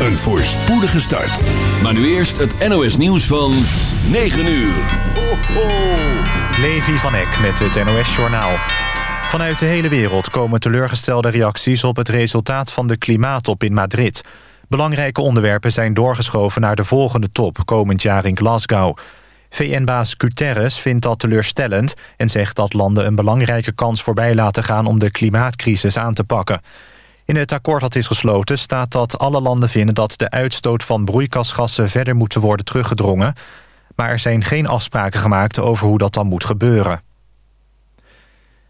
een voorspoedige start. Maar nu eerst het NOS nieuws van 9 uur. Ho, ho. Levi van Eck met het NOS Journaal. Vanuit de hele wereld komen teleurgestelde reacties op het resultaat van de klimaatop in Madrid. Belangrijke onderwerpen zijn doorgeschoven naar de volgende top komend jaar in Glasgow. VN-baas Guterres vindt dat teleurstellend en zegt dat landen een belangrijke kans voorbij laten gaan om de klimaatcrisis aan te pakken. In het akkoord dat is gesloten staat dat alle landen vinden dat de uitstoot van broeikasgassen verder moet worden teruggedrongen, maar er zijn geen afspraken gemaakt over hoe dat dan moet gebeuren.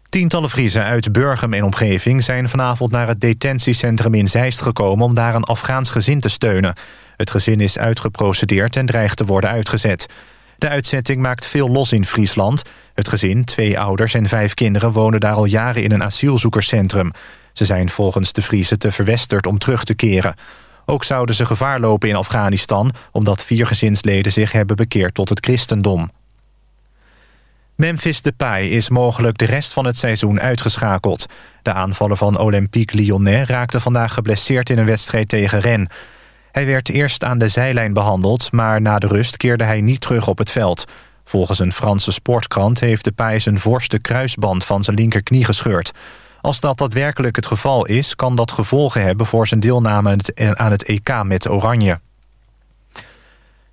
Tientallen Vriezen uit Burgum en omgeving zijn vanavond naar het detentiecentrum in Zeist gekomen om daar een Afghaans gezin te steunen. Het gezin is uitgeprocedeerd en dreigt te worden uitgezet. De uitzetting maakt veel los in Friesland. Het gezin, twee ouders en vijf kinderen... wonen daar al jaren in een asielzoekerscentrum. Ze zijn volgens de Friese te verwesterd om terug te keren. Ook zouden ze gevaar lopen in Afghanistan... omdat vier gezinsleden zich hebben bekeerd tot het christendom. Memphis Depay is mogelijk de rest van het seizoen uitgeschakeld. De aanvaller van Olympique Lyonnais raakte vandaag geblesseerd in een wedstrijd tegen Rennes. Hij werd eerst aan de zijlijn behandeld, maar na de rust keerde hij niet terug op het veld. Volgens een Franse sportkrant heeft Depay zijn voorste kruisband van zijn linkerknie gescheurd. Als dat daadwerkelijk het geval is, kan dat gevolgen hebben voor zijn deelname aan het EK met Oranje.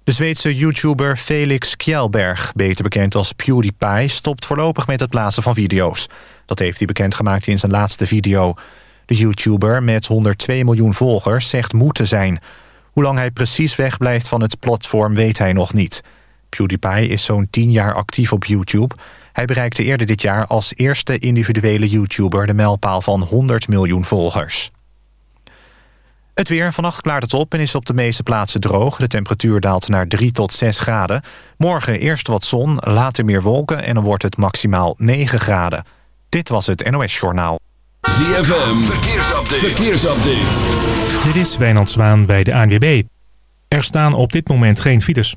De Zweedse YouTuber Felix Kjellberg, beter bekend als PewDiePie... stopt voorlopig met het plaatsen van video's. Dat heeft hij bekendgemaakt in zijn laatste video. De YouTuber met 102 miljoen volgers zegt moe te zijn. Hoe lang hij precies wegblijft van het platform weet hij nog niet. PewDiePie is zo'n 10 jaar actief op YouTube. Hij bereikte eerder dit jaar als eerste individuele YouTuber... de mijlpaal van 100 miljoen volgers. Het weer. Vannacht klaart het op en is op de meeste plaatsen droog. De temperatuur daalt naar 3 tot 6 graden. Morgen eerst wat zon, later meer wolken... en dan wordt het maximaal 9 graden. Dit was het NOS Journaal. ZFM. Verkeersupdate. Verkeersupdate. Dit is Wijnand Zwaan bij de ANWB. Er staan op dit moment geen files.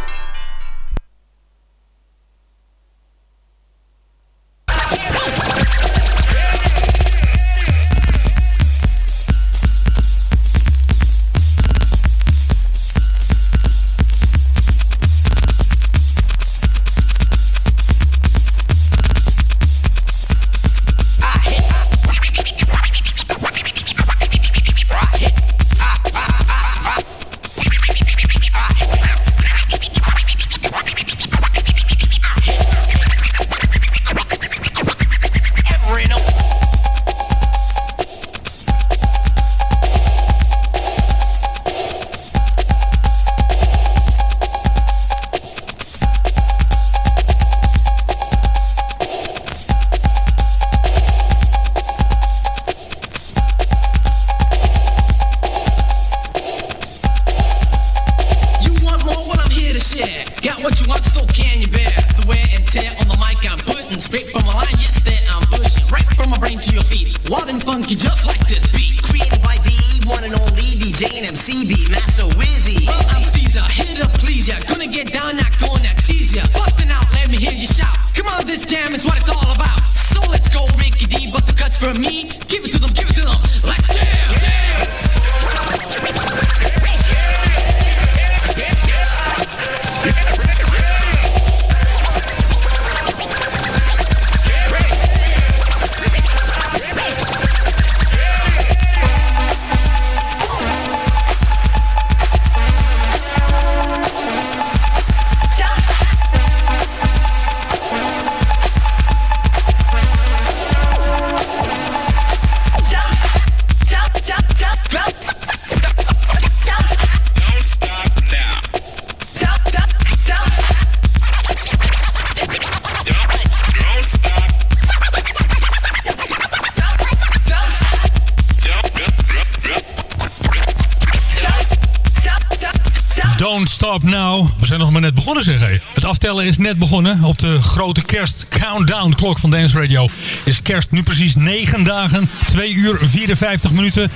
Aftellen is net begonnen. Op de grote kerst countdown klok van Dance Radio is kerst nu precies 9 dagen, 2 uur 54 minuten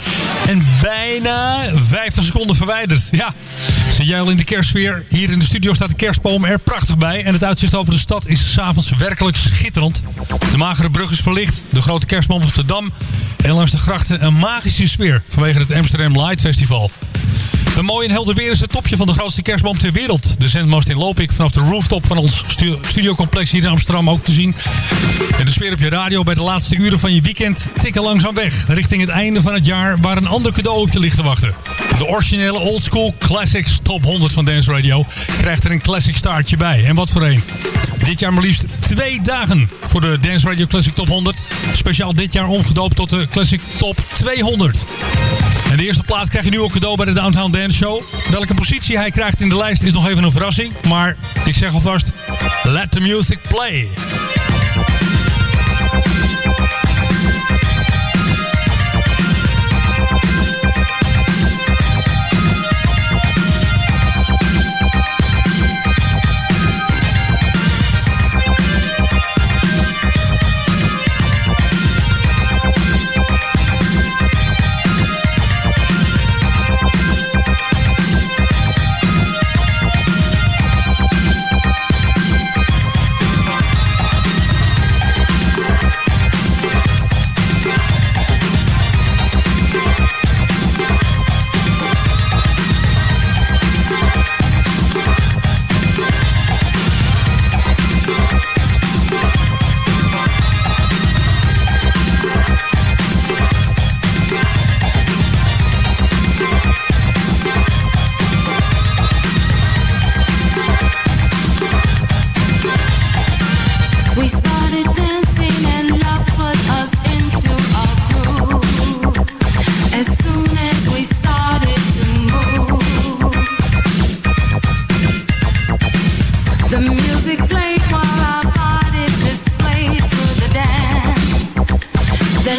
en bijna 50 seconden verwijderd. Ja, zit jij al in de kerstsfeer? Hier in de studio staat de kerstboom er prachtig bij en het uitzicht over de stad is s'avonds werkelijk schitterend. De magere brug is verlicht, de grote kerstboom op de Dam en langs de grachten een magische sfeer vanwege het Amsterdam Light Festival. Een mooi en helder weer is het topje van de grootste kerstboom ter wereld. De zendmast in Lopik vanaf de rooftop van ons studiocomplex hier in Amsterdam ook te zien. En de sfeer op je radio bij de laatste uren van je weekend tikken langzaam weg. Richting het einde van het jaar waar een ander cadeau op je ligt te wachten. De originele oldschool classics top 100 van Dance Radio krijgt er een classic startje bij. En wat voor een. Dit jaar maar liefst twee dagen voor de Dance Radio Classic Top 100. Speciaal dit jaar omgedoopt tot de Classic Top 200. En de eerste plaat krijg je nu ook cadeau bij de Downtown Dance Show. Welke positie hij krijgt in de lijst is nog even een verrassing. Maar ik zeg alvast, let the music play.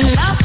love.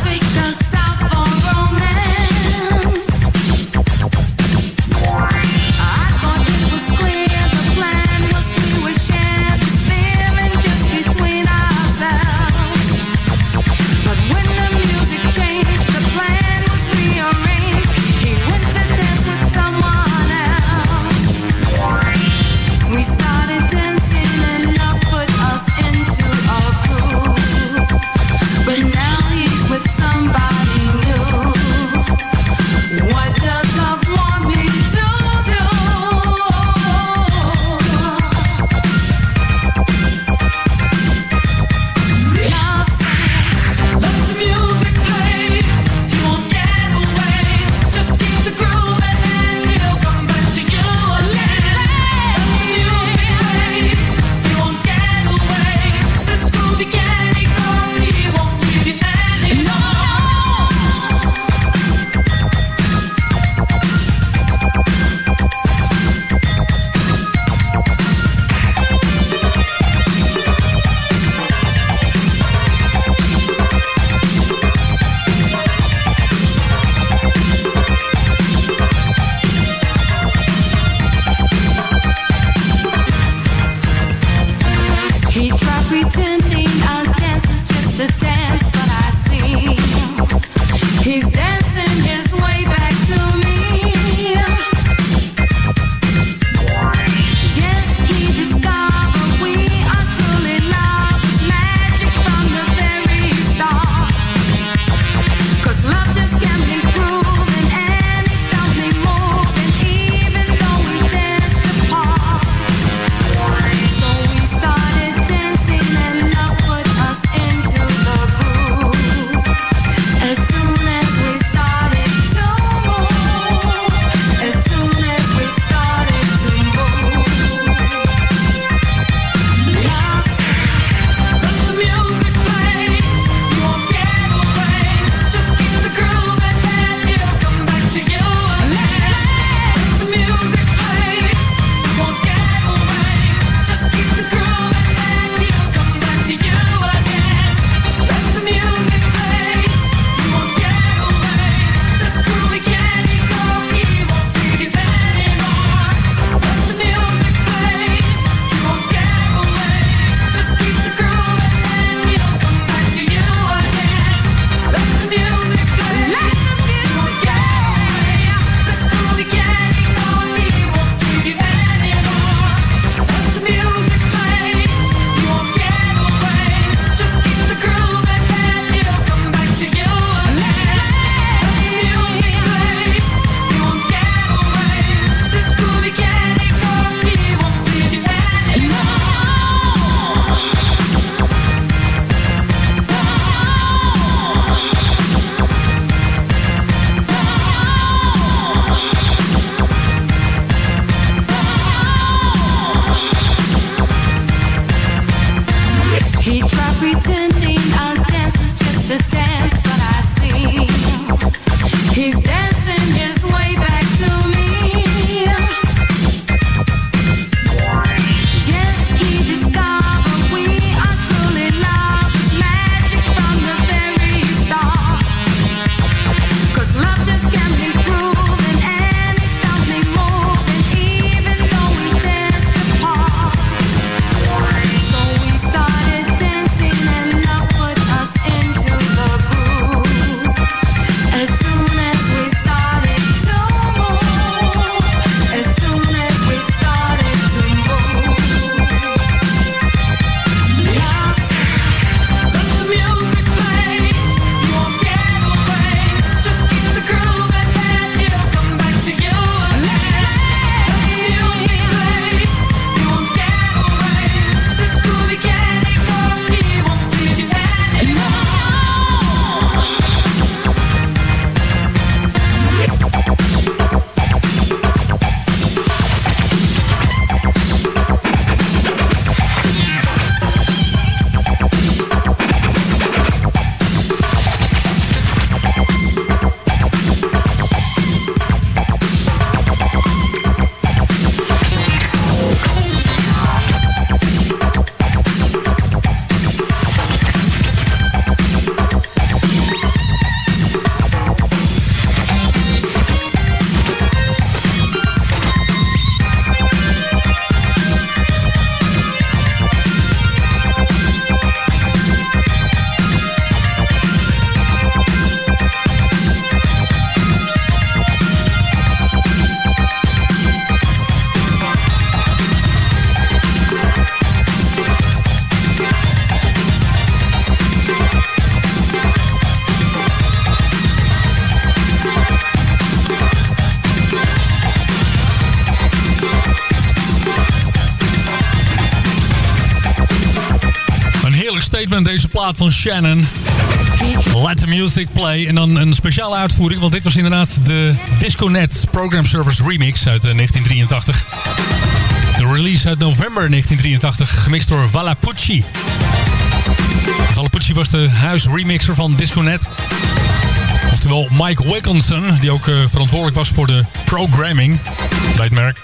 Deze plaat van Shannon. Let the music play. En dan een speciale uitvoering, want dit was inderdaad de DiscoNet Program Service Remix uit 1983. Eh, de release uit november 1983, gemixt door Valapucci. Valapucci was de huisremixer van DiscoNet. Oftewel Mike Wilkinson, die ook uh, verantwoordelijk was voor de programming bij het merk.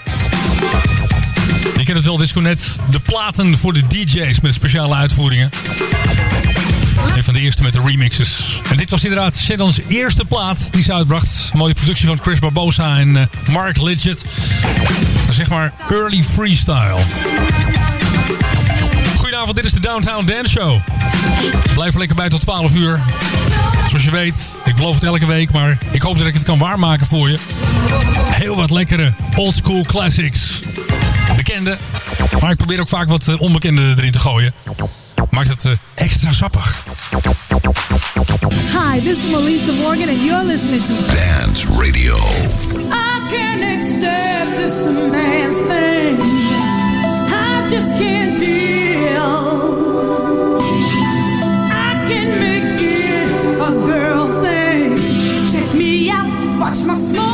Je kent het wel, Disconet. De platen voor de DJ's met speciale uitvoeringen. Een van de eerste met de remixes. En dit was inderdaad Shannon's eerste plaat die ze uitbracht. mooie productie van Chris Barbosa en uh, Mark Lidget. Zeg maar early freestyle. Goedenavond, dit is de Downtown Dance Show. Blijf er lekker bij tot 12 uur. Zoals je weet, ik beloof het elke week, maar ik hoop dat ik het kan waarmaken voor je. Heel wat lekkere old school classics. Bekende, maar ik probeer ook vaak wat eh, onbekende erin te gooien. Maakt het uh, extra sappig. Hi, this is Melissa Morgan and you're listening to Dance Radio. I can't accept this man's thing. I just can't deal. I can make it a girl's thing. Check me out, watch my small,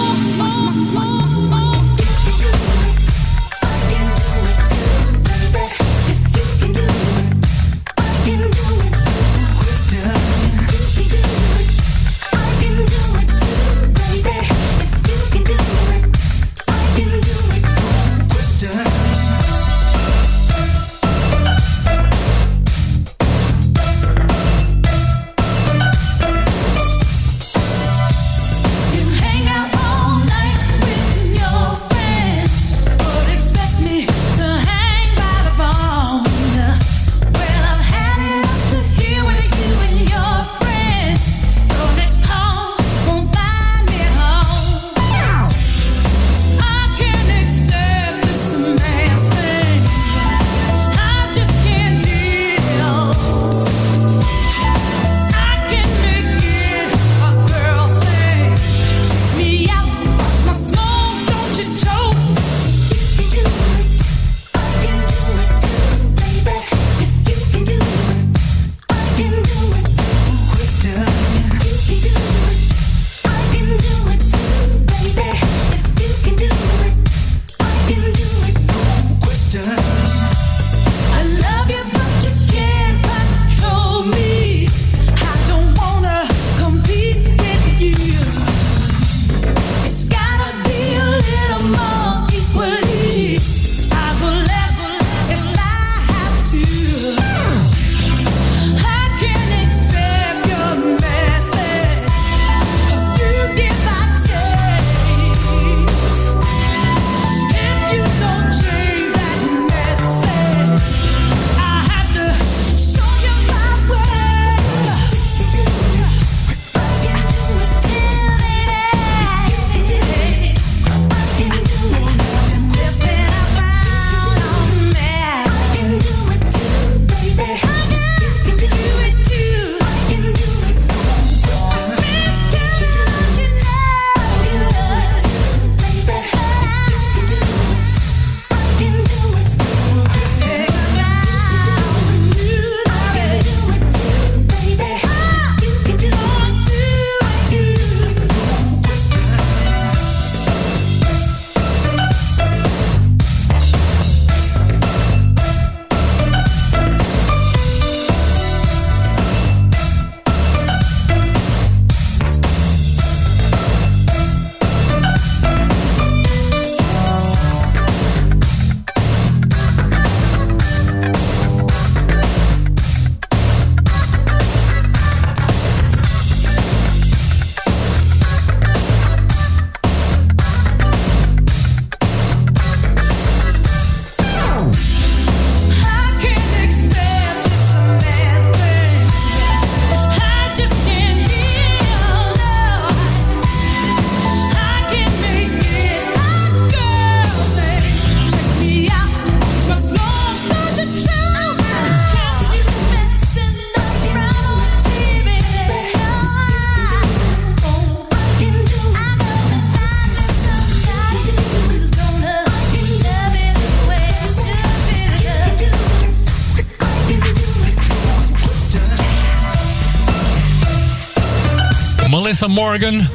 Morgan.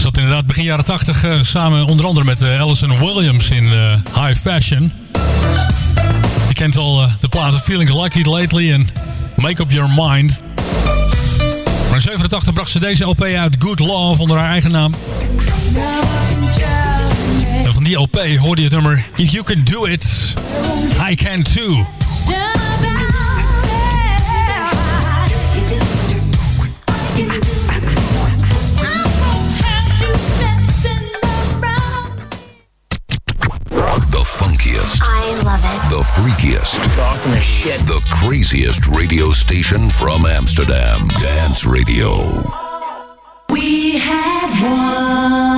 Zat inderdaad begin jaren 80 uh, samen onder andere met uh, Alison Williams in uh, High Fashion. Je kent al de platen Feeling Lucky Lately en Make Up Your Mind. Maar in 87 bracht ze deze LP uit Good Love onder haar eigen naam. En van die LP hoorde je het nummer If You Can Do It, I Can Too. Craziest radio station from Amsterdam. Dance Radio. We had one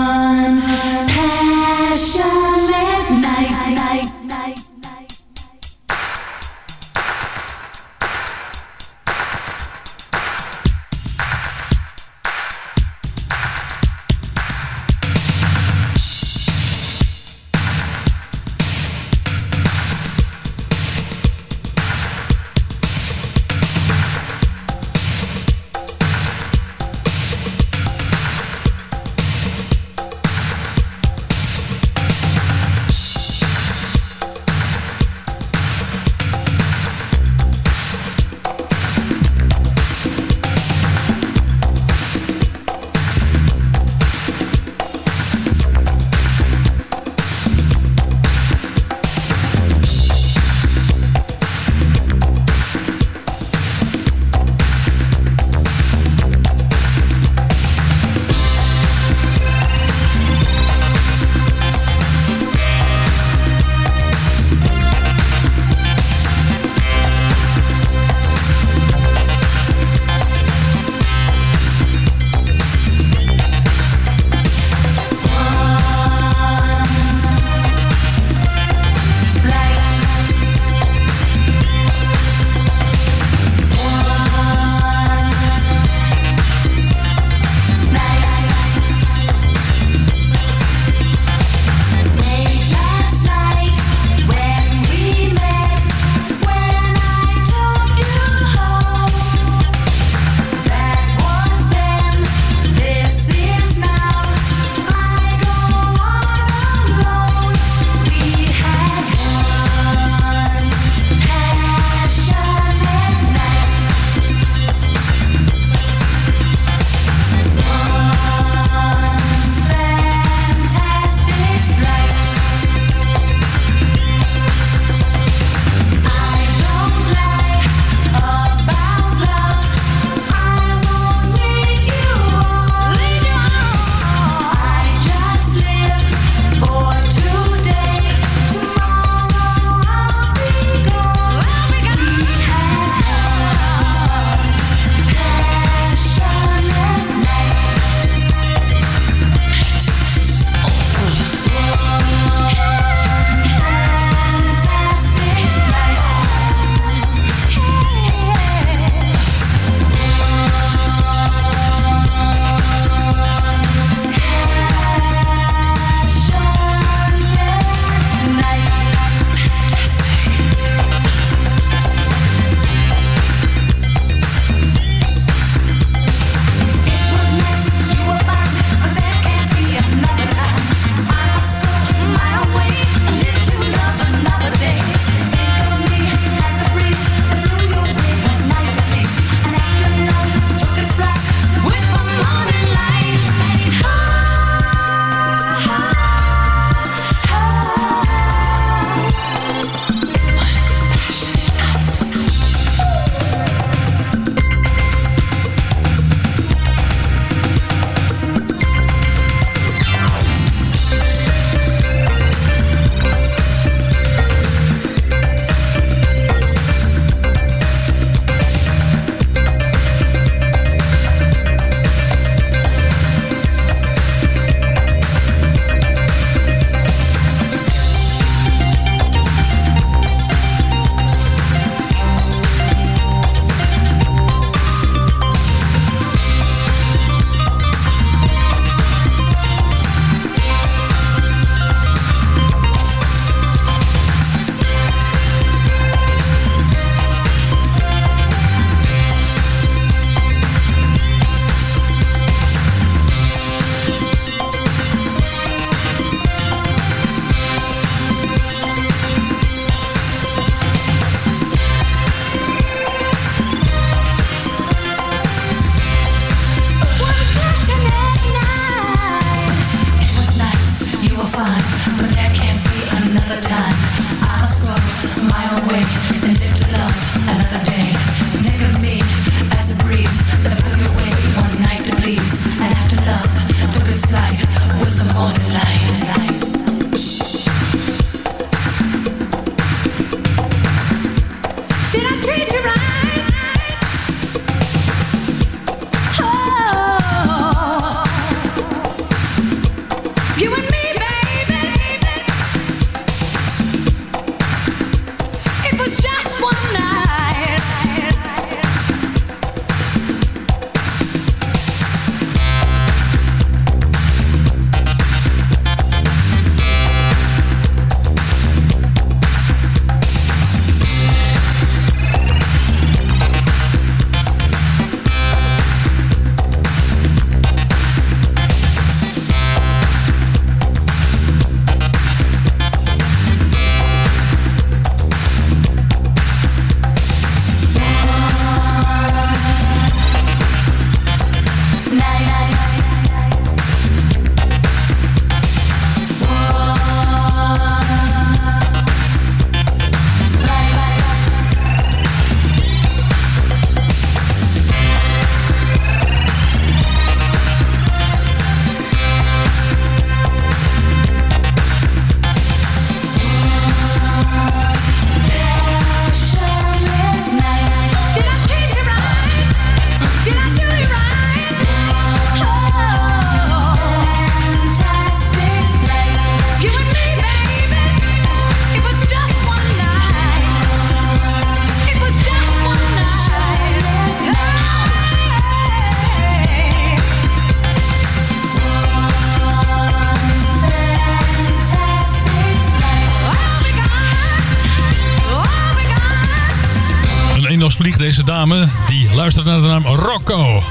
deze dame. Die luistert naar de naam Rocco.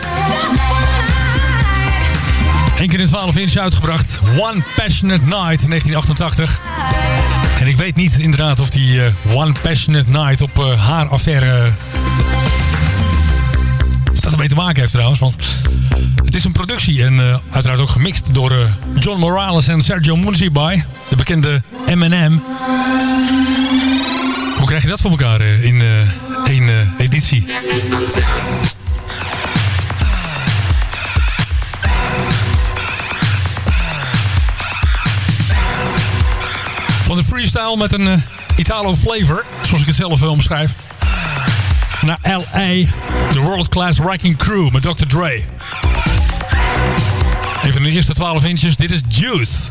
Eén keer in 12 inch uitgebracht. One Passionate Night in 1988. En ik weet niet inderdaad of die eh, One Passionate Night op eh, haar affaire... of dat ermee te maken heeft trouwens. Want het is een productie en eh, uiteraard ook gemixt door John Morales en Sergio Monsibay. De bekende Eminem. Hoe krijg je dat voor elkaar in één editie? Van de freestyle met een eh, Italo flavor, zoals ik het zelf wil omschrijf. Naar LA, de World Class Wrecking Crew met Dr. Dre. Even de eerste 12 inches, dit is Juice.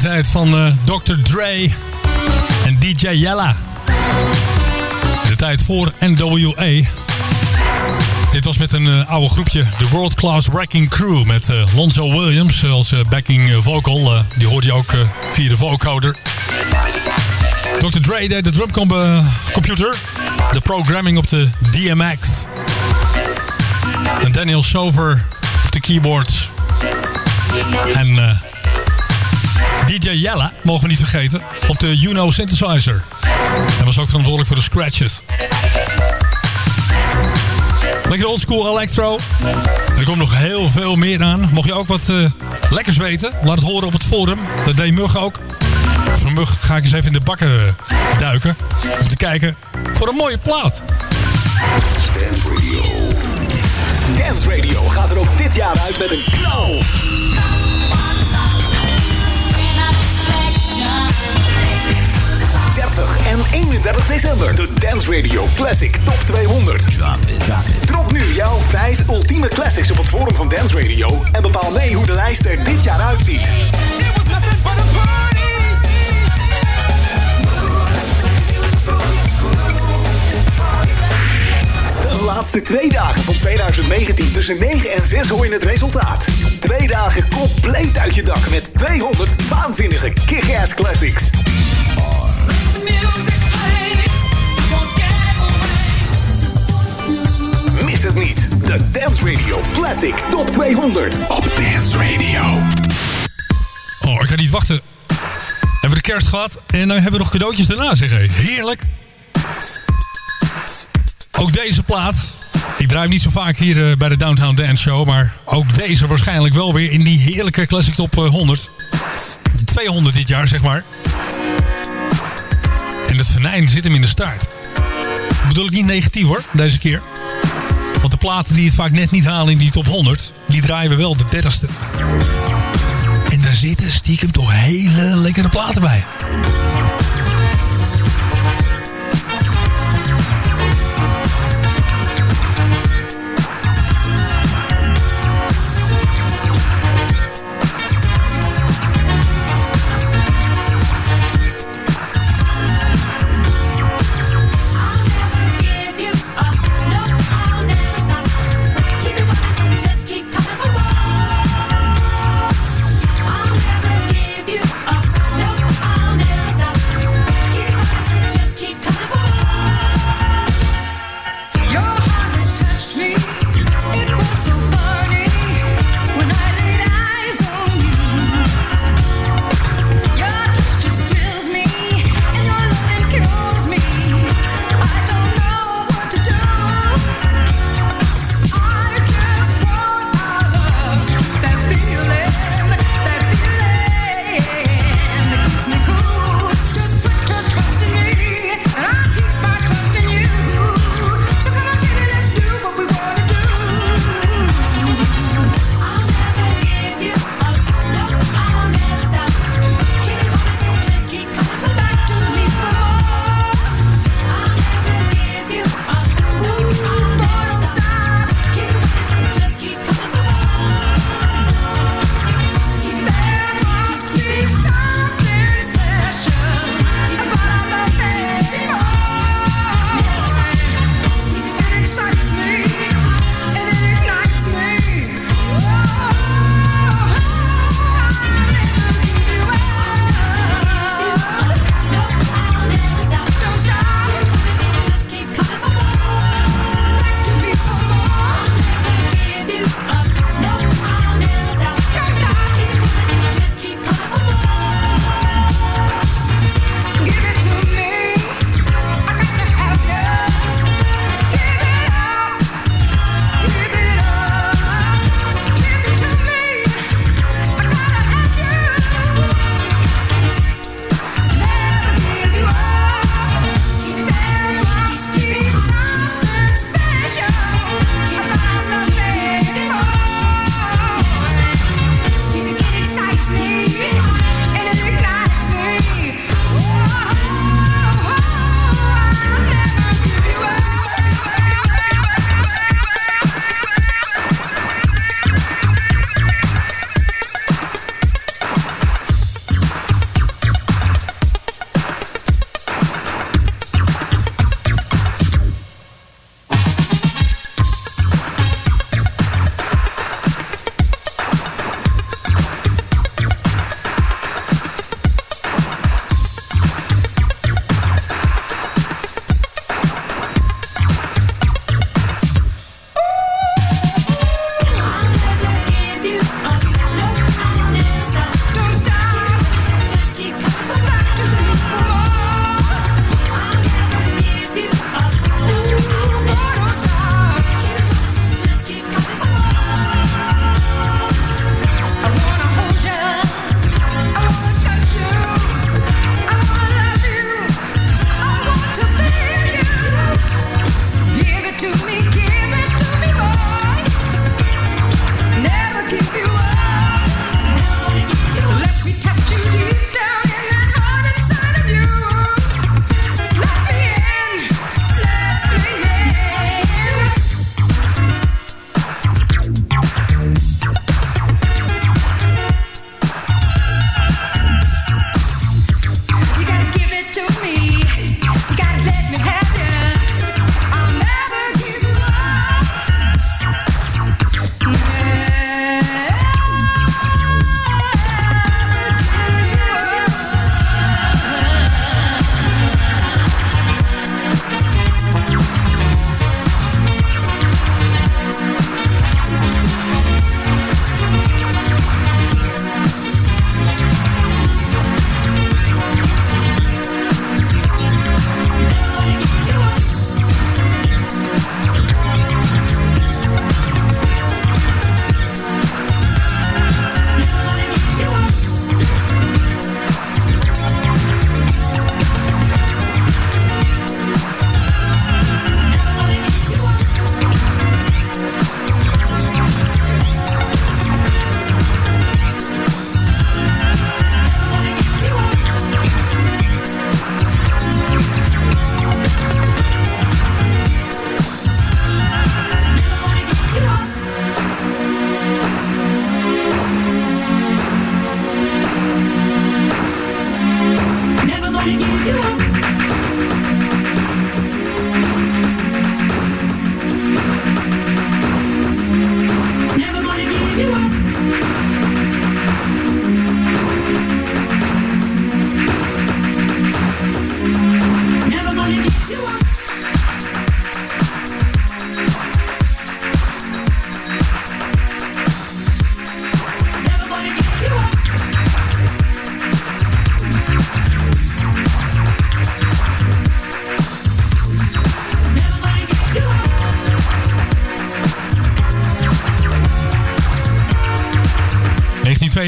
Tijd van uh, Dr. Dre en DJ Yella. De tijd voor NWA. Dit was met een uh, oude groepje, de World Class Wrecking Crew... met uh, Lonzo Williams als backing vocal. die hoorde je ook via de vocoder. Dr. Dre deed de drumcomputer, de programming op de DMX. En Daniel Sover op de keyboards. En DJ Jella, mogen we niet vergeten, op de Juno synthesizer. Hij was ook verantwoordelijk voor de scratches. Lekker oldschool electro. er komt nog heel veel meer aan. Mocht je ook wat uh, lekkers weten, laat het horen op het forum. Dat deed Mug ook. Van Mug ga ik eens even in de bakken duiken. Om te kijken voor een mooie plaat. Dance Radio. Dance Radio gaat er ook dit jaar uit met een knal. 31 december. De Dance Radio Classic Top 200. Drop it, drop it. Drop nu jouw 5 ultieme classics op het forum van Dance Radio. En bepaal mee hoe de lijst er dit jaar uitziet. De laatste twee dagen van 2019 tussen 9 en 6 hoor je het resultaat. Twee dagen compleet uit je dak met 200 waanzinnige kick-ass classics. Mis het niet. De Dance Radio Classic Top 200 op Dance Radio. Oh, ik kan niet wachten. Hebben we de kerst gehad en dan hebben we nog cadeautjes daarna, zeg hé. Heerlijk. Ook deze plaat. Ik draai hem niet zo vaak hier uh, bij de Downtown Dance Show. Maar ook deze waarschijnlijk wel weer in die heerlijke Classic Top 100. 200 dit jaar, zeg maar. En het venijn zit hem in de staart. Dat bedoel ik niet negatief hoor, deze keer. Want de platen die het vaak net niet halen in die top 100... die draaien we wel de 30ste. En daar zitten stiekem toch hele lekkere platen bij.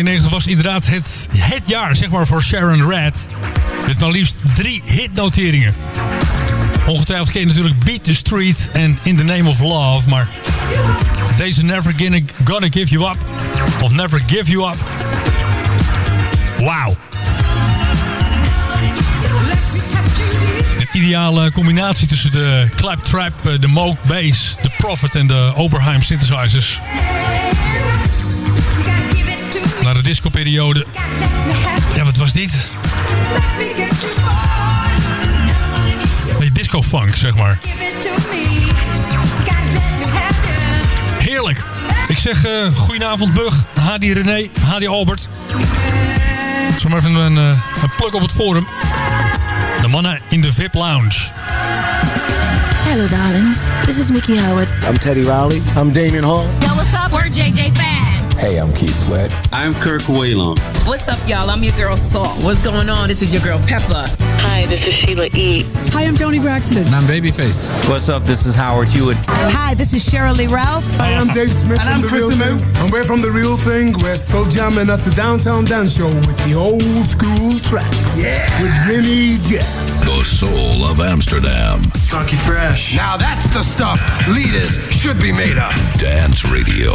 1992 was inderdaad het, het jaar zeg maar, voor Sharon Red. Met maar liefst drie hitnoteringen. Ongetwijfeld ken je natuurlijk Beat the Street en In the Name of Love. Maar deze Never Gonna, gonna Give You Up. Of Never Give You Up. Wauw. Een ideale combinatie tussen de claptrap, eh, de Moog Bass, de Prophet en de Oberheim synthesizers. Na de discoperiode. Ja, wat was dit? Nee, disco funk, zeg maar. Heerlijk. Ik zeg uh, goedenavond Bug, Hadi René, Hadi Albert. Zomaar even een, uh, een pluk op het forum. De mannen in de VIP Lounge. Hello darlings, this is Mickey Howard. I'm Teddy Riley. I'm Damian Hall. Yo, what's up? We're JJ. Hey, I'm Keith Sweat. I'm Kirk Whalon. What's up, y'all? I'm your girl Salt. What's going on? This is your girl Pepper. Hi, this is Sheila E. Hi, I'm Joni Braxton. And I'm Babyface. What's up? This is Howard Hewitt. Hi, this is Cheryl Lee Ralph. Hi, I'm Dave Smith. And I'm Chris Moo. And we're from The Real Thing. We're still jamming at the Downtown Dance Show with the old school tracks. Yeah. With Vinny Jeff. The soul of Amsterdam. Funky Fresh. Now that's the stuff leaders should be made of. Dance Radio.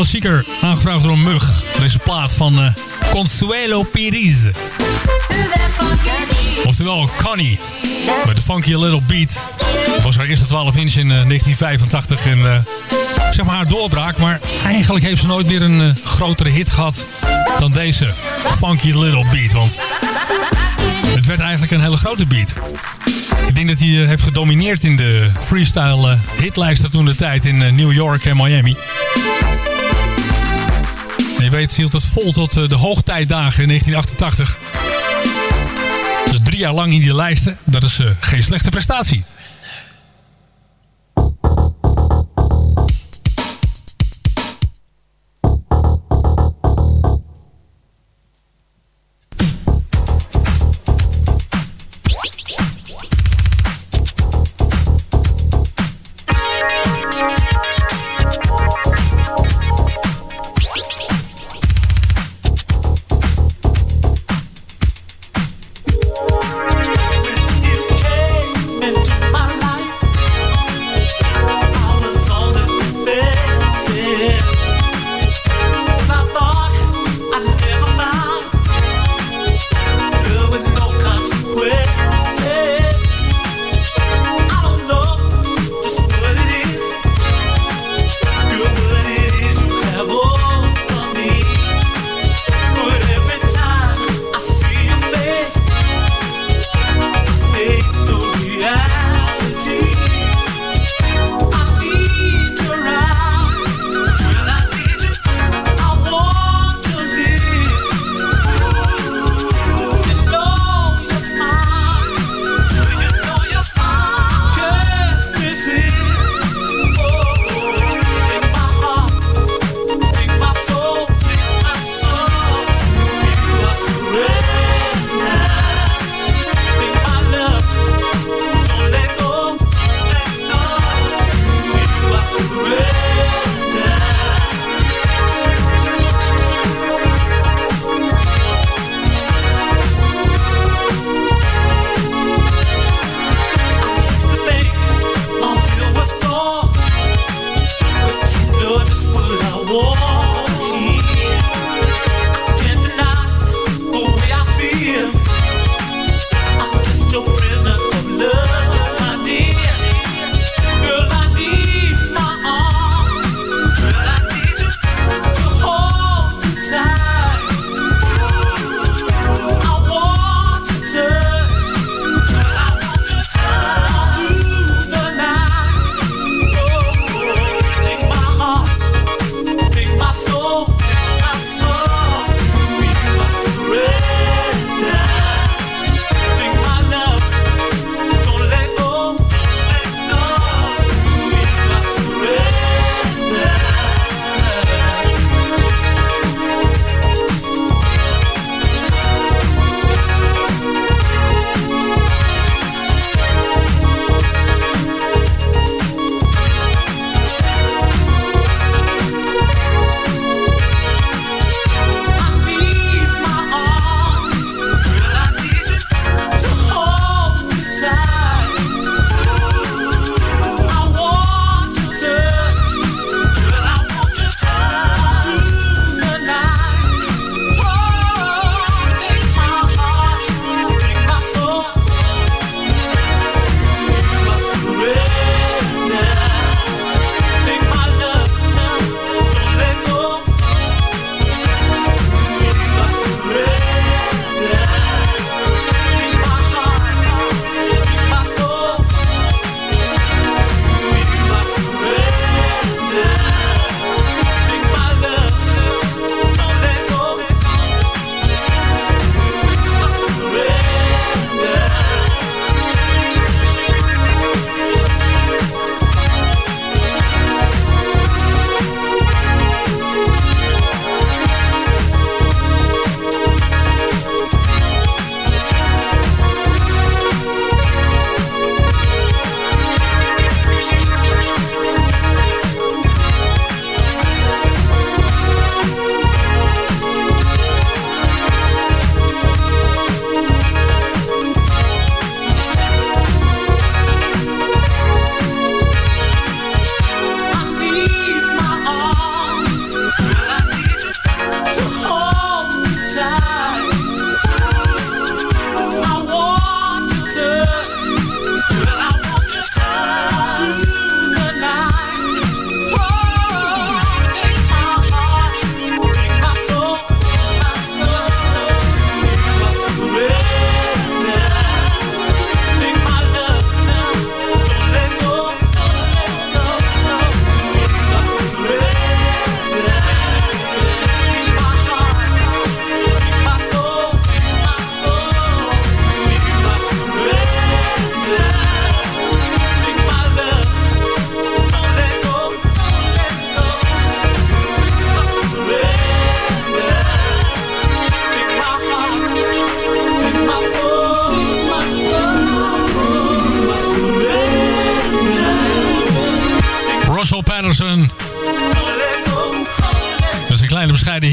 Klassieker. Aangevraagd door een mug. Deze plaat van uh, Consuelo Piriz. Oftewel Connie. Met de Funky Little Beat. Was haar eerste 12 inch in uh, 1985. En uh, zeg maar haar doorbraak. Maar eigenlijk heeft ze nooit meer een grotere hit gehad dan deze Funky Little Beat. Want het werd eigenlijk een hele grote beat. Ik denk dat hij heeft gedomineerd in de freestyle hitlijsten toen de tijd in New York en Miami. Je weet, hield het vol tot de hoogtijdagen in 1988. Dus drie jaar lang in die lijsten, dat is geen slechte prestatie.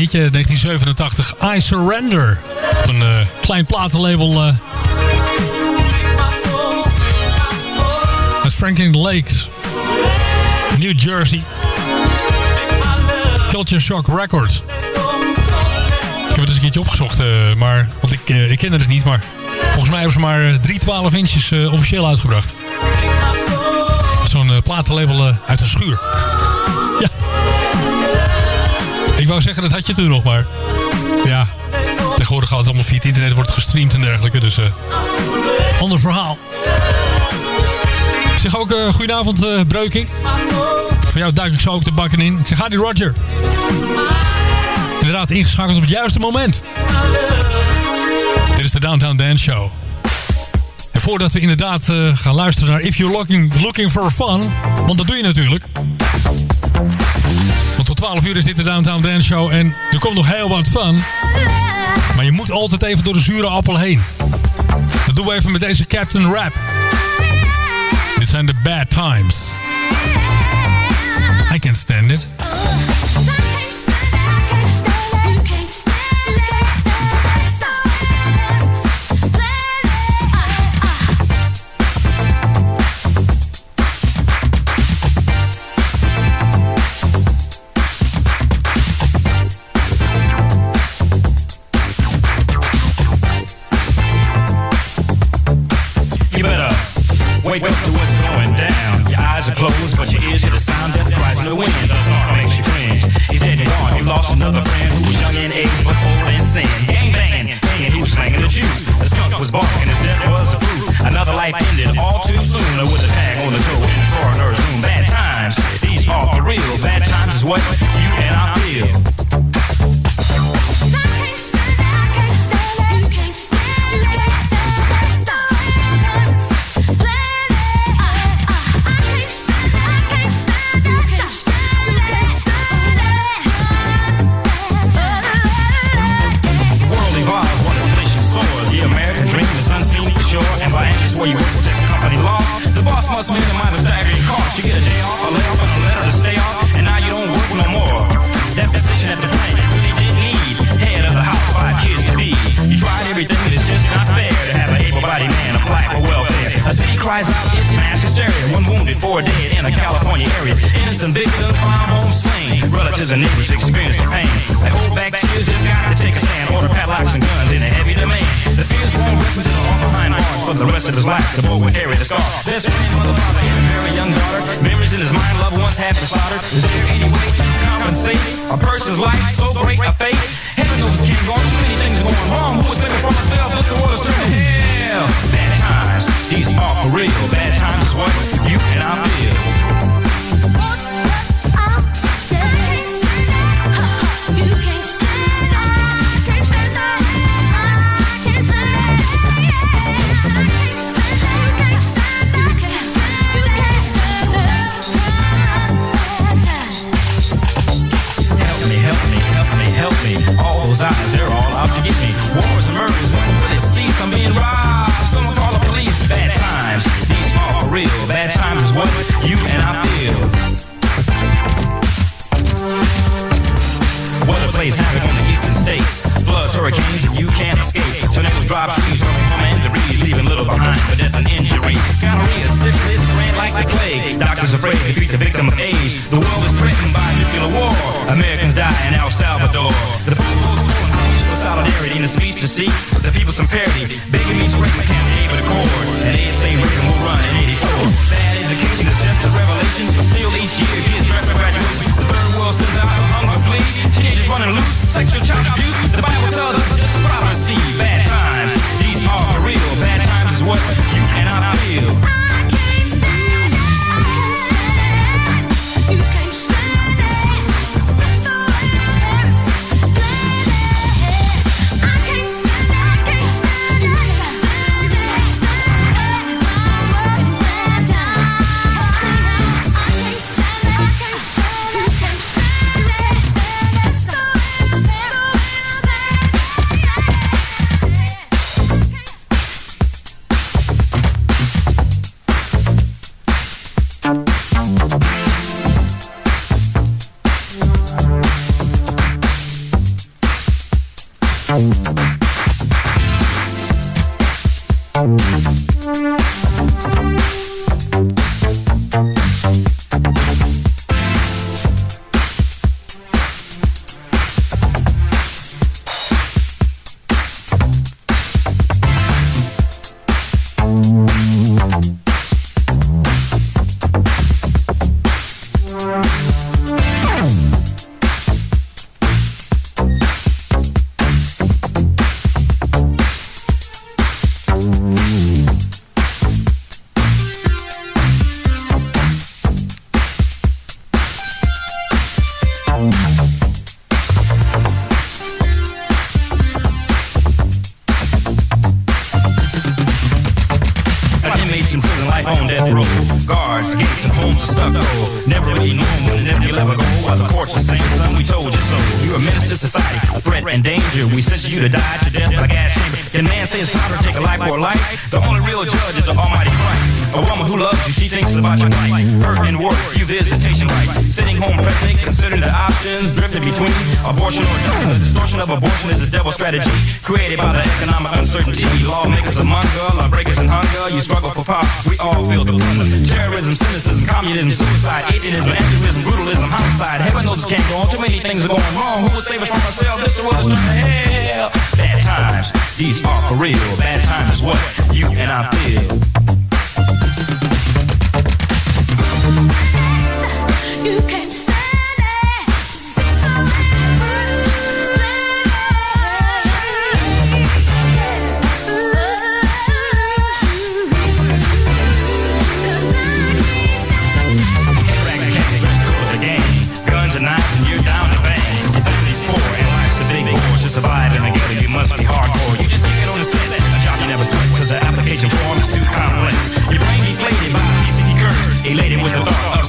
Kleine bescheiden hitje, 1987. I Surrender. Een uh, klein platenlabel. Uit Franklin Lakes. New Jersey. Culture Shock Records. Ik heb het eens een keertje opgezocht, uh, maar, want ik, uh, ik kende het niet, maar volgens mij hebben ze maar 3 12 inches officieel uitgebracht. Zo'n platenlabel uit een schuur. Ik wou zeggen, dat had je toen nog, maar ja, tegenwoordig gaat het allemaal via het internet, wordt gestreamd en dergelijke, dus ander verhaal. Ik zeg ook goedenavond Breuking. Voor jou duik ik zo ook de bakken in. Ik zeg, ga die Roger. Inderdaad, ingeschakeld op het juiste moment. Dit is de Downtown Dance Show. En voordat we inderdaad uh, gaan luisteren naar If You're looking, looking for Fun... want dat doe je natuurlijk. Want tot 12 uur is dit de Downtown Dance Show... en er komt nog heel wat fun. Maar je moet altijd even door de zure appel heen. Dat doen we even met deze Captain Rap. Dit zijn de Bad Times. I can stand it. The makes you cringe. He's dead and gone. You lost another friend who was young in age, but old in sin. Gang banging, hanging, he was slanging the juice. The skunk was barking, his death was a proof. Another life ended all too soon with a tag on the door Drop trees, home and debris, leaving little behind for death and injury. Gonorrhea, syphilis, ran like the plague. Doctors afraid to treat the victim of age. The world is threatened by nuclear war. Americans die in El Salvador. The people's for solidarity in a speech to seek the people some parity. Begging me to wreck my candidate with a cord. And they say Reagan will run in 84. Bad education is just a revelation. But still each year kids draft for graduation. The third world sends out a hunger plea. Teenagers running loose. Sexual child abuse. The you I feel. Are stuck though. Never know when never ever go. You're a menace to society, a threat and danger. We sentence you to die to death like gas chamber. Can man say it's time to take a life for a life? The only real judge is the Almighty Christ. A woman who loves you, she thinks about your plight. Hurt and work, you visitation rights. Sitting home pregnant, considering the options, drifting between abortion or death. The distortion of abortion is the devil's strategy, created by the economic uncertainty. Lawmakers among us, lawbreakers and hunger. You struggle for power, we all feel the plunder. Terrorism, cynicism, communism, suicide, atheism, activism, brutalism, homicide. Heaven knows it can't go on. Too many things are going wrong. Who will save us from ourselves? This world is turning hell. Bad times, these are for real. Bad times is what you and I feel. You can't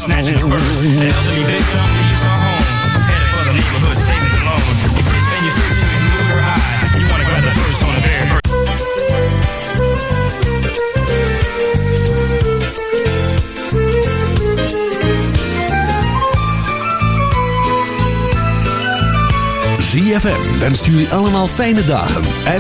snatching purse. The elderly home. Your wenst jullie allemaal fijne dagen. En